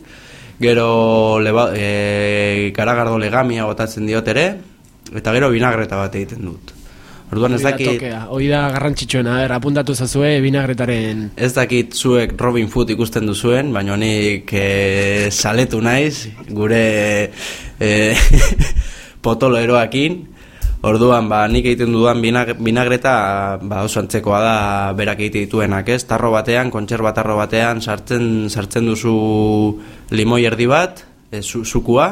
Gero leba, e, garagardo legamia botatzen diot ere, eta gero vinagreta bat egiten dut. Orduan ez dakit, hori da garrantzitsuena, er, apuntatu zazue vinagretaren. Ez dakit zuek Robin Hood ikusten duzuen, baina nik e, saletu naiz, gure e, potolo eroakin, Orduan, ba, nik egiten dudan vinagreta ba, oso antzekoa da berak egite dituenak, ez? Tarro batean, kontserba tarro batean sartzen sartzen duzu limoi erdi bat, e, su, sukua,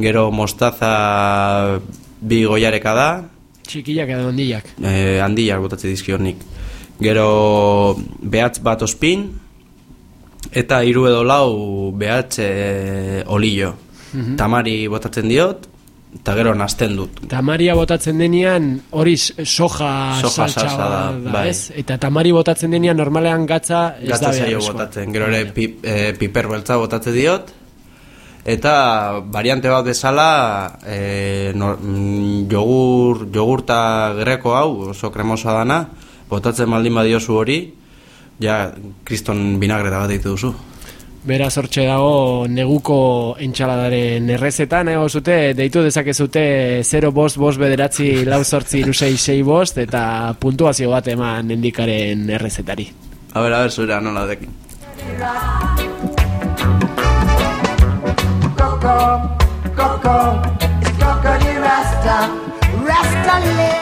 gero mostaza bi goiareka da, txikiak edo handiak. eh, handiak botatze dizkionik. Gero behatz bat ospin, eta hiru edo lau behatz e, olillo. Mhm. Tamari botatzen diot, eta gero nasten dut. Tamaria botatzen denean hori soja, Soja saltsa da, da, bai. ez? Eta tamari botatzen denean normalean gatza ez Gatza da zaio beharrezkoa. botatzen, gero ere pip, e, piper beltza botatzen diot, eta variante bat bezala e, no, mm, jogur, jogurta greko hau, oso kremosa dana, botatzen baldin badiozu hori, ja kriston vinagreta bat ditu duzu. Beraz hortxe dago neguko entxaladaren errezetan, ego zute, deitu dezakezute 0 bost, bost bederatzi, lau sortzi, irusei, sei bost, eta puntuazio bat eman nendikaren errezetari. A ber, a ber, zure nola dekin.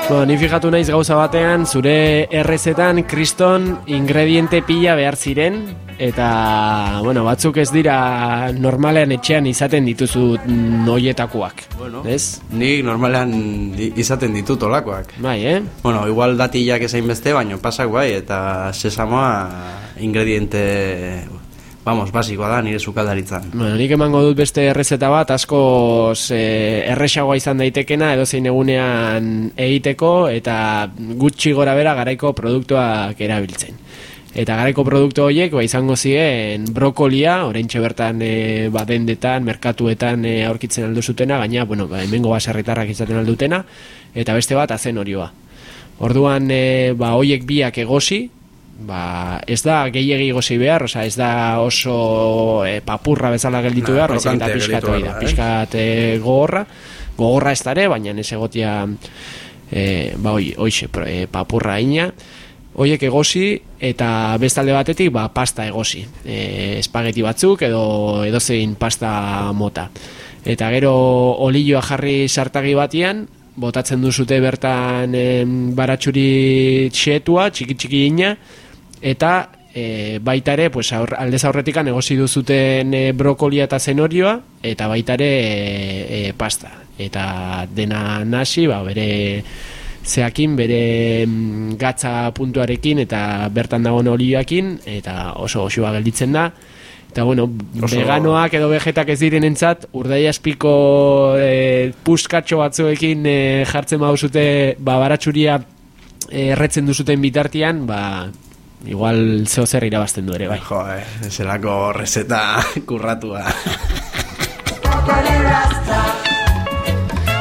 Bueno, ni fijatu naiz gauza batean, zure errezetan kriston ingrediente pila behar ziren, eta, bueno, batzuk ez dira normalean etxean izaten dituzu noietakoak. Bueno, ez? Ni normalean izaten ditut olakoak. Bai, eh? Bueno, igual datillak ezain beste, baino pasak bai, eta sesamoa ingrediente, vamos, basikoa da nire sukaldaritzan. Bueno, nik emango dut beste errezeta bat, askoz eh, erresagoa izan daitekena, edozein egunean egiteko, eta gutxi gora bera garaiko produktuak erabiltzen. Eta garaiko produktu horiek ba, izango ziren brokolia, oraintxe bertan e, ba, dendetan, merkatuetan e, aurkitzen aldo zutena, gaina, bueno, ba, hemengo baserritarrak izaten aldutena, eta beste bat azen horioa. Orduan, e, ba, hoiek biak egosi, ba, ez da gehiegi gozi behar, oza, ez da oso e, papurra bezala gelditu Nah, behar, baizik eta pixkat da, eh? pixkat e, gogorra, gogorra ez dare, baina ez egotia e, ba, oi, oixe, e, papurra ina, Hoiek egosi eta bestalde batetik ba, pasta egosi. E, espageti batzuk edo edozein pasta mota. Eta gero olioa jarri sartagi batian, botatzen duzute bertan em, baratxuri txetua, txiki txiki ina, eta e, baita ere, pues, aur, aldez aurretikan egosi duzuten e, brokolia eta zenorioa, eta baita ere e, e, pasta. Eta dena nasi, ba, bere zeakin bere mm, gatza puntuarekin eta bertan dagoen olioakin eta oso goxua gelditzen da eta bueno, Oso- veganoak edo vegetak ez direnentzat urdai aspiko e, puskatxo batzuekin e, jartzen bauzute ba, baratxuria e, erretzen duzuten bitartian ba, igual zeo zer irabazten du ere bai. Jo, eh, zelako rezeta kurratua.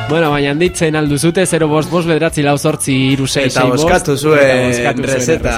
Bueno, baina handitzen alduzute 0 bost bost bederatzi lau zortzi iru Eta boskatu zuen bozkatu zuen rezeta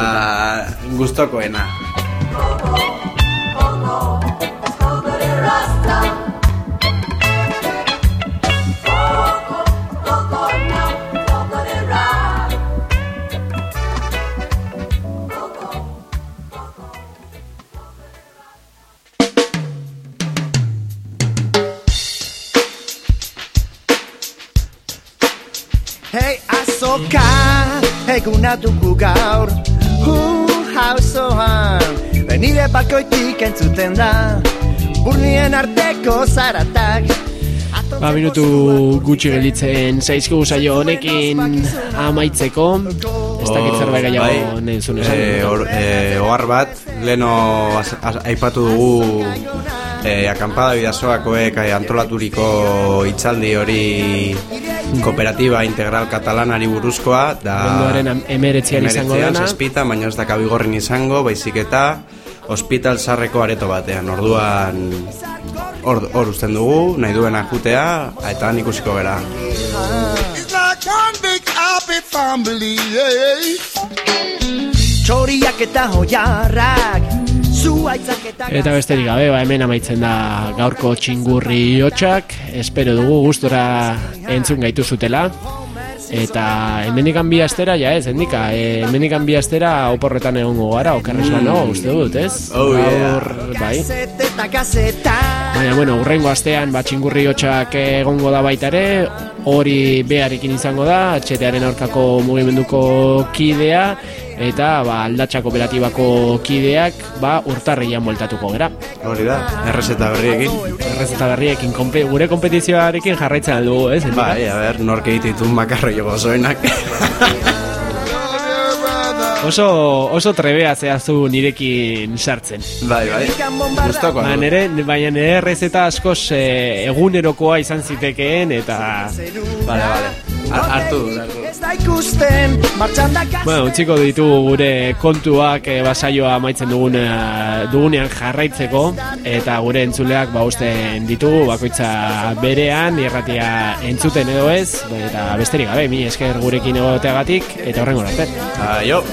Hei azoka eguna dugu gaur Hu hauzoan Benire bakoitik entzuten da Burnien arteko zaratak Ba, minutu gutxi gelditzen zaizkigu saio honekin amaitzeko. Ez dakit zerbait gehiago nahi zuen esan. Eh, eh, ohar bat, leno aipatu dugu eh, akampada bidazoakoek eh, antolaturiko itzaldi hori kooperatiba integral katalanari buruzkoa da Abenduaren am- emeretzian izango emeretzian, dena. zazpitan, baina ez da kabigorrin izango, baizik eta hospital sarreko areto batean. Orduan hor hor uzten dugu, nahi duena jutea, eta han ikusiko family, yeah. Txoriak eta hoiarrak, eta besterik gabe, ba, hemen amaitzen da gaurko txingurri hotxak, espero dugu gustora entzun gaitu zutela. Eta hemendikan bi astera, ja ez, hendika, e, hemendikan bi astera oporretan egongo gara, okerrezan no, uste dut, ez? Oh, yeah. Gaur, bai. Baina, bueno, urrengo astean bat txingurri hotxak egongo da baita ere, hori beharekin izango da, atxetearen aurkako mugimenduko kidea, eta ba, aldatxa kooperatibako kideak ba, urtarrian bueltatuko gera. Hori da, errezeta berriekin. Errezeta berriekin, konpe, gure kompetizioarekin jarraitzen aldugu, ez? Bai, a ber, nork egititu makarro jo gozoenak. Oso, oso trebea zehazu nirekin sartzen. Bai, bai. Gustokoa Ba, nere, baina nire errezeta askoz eh, egunerokoa izan zitekeen, eta... Bale, bale. Hartu da Bueno, utziko ditu gure kontuak e, basaioa amaitzen dugun, eh, dugunean jarraitzeko eta gure entzuleak ba usten ditugu bakoitza berean irratia entzuten edo ez eta besterik gabe mi esker gurekin egoteagatik eta horrengo arte. Aio.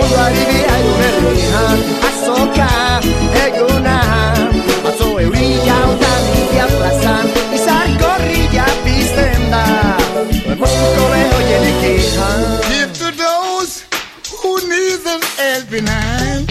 Munduari bihairu berrian Azoka eguna Atzo euri idia plazan Izar korrilla pizten da Moskuko behoienekin Give to those who need an helping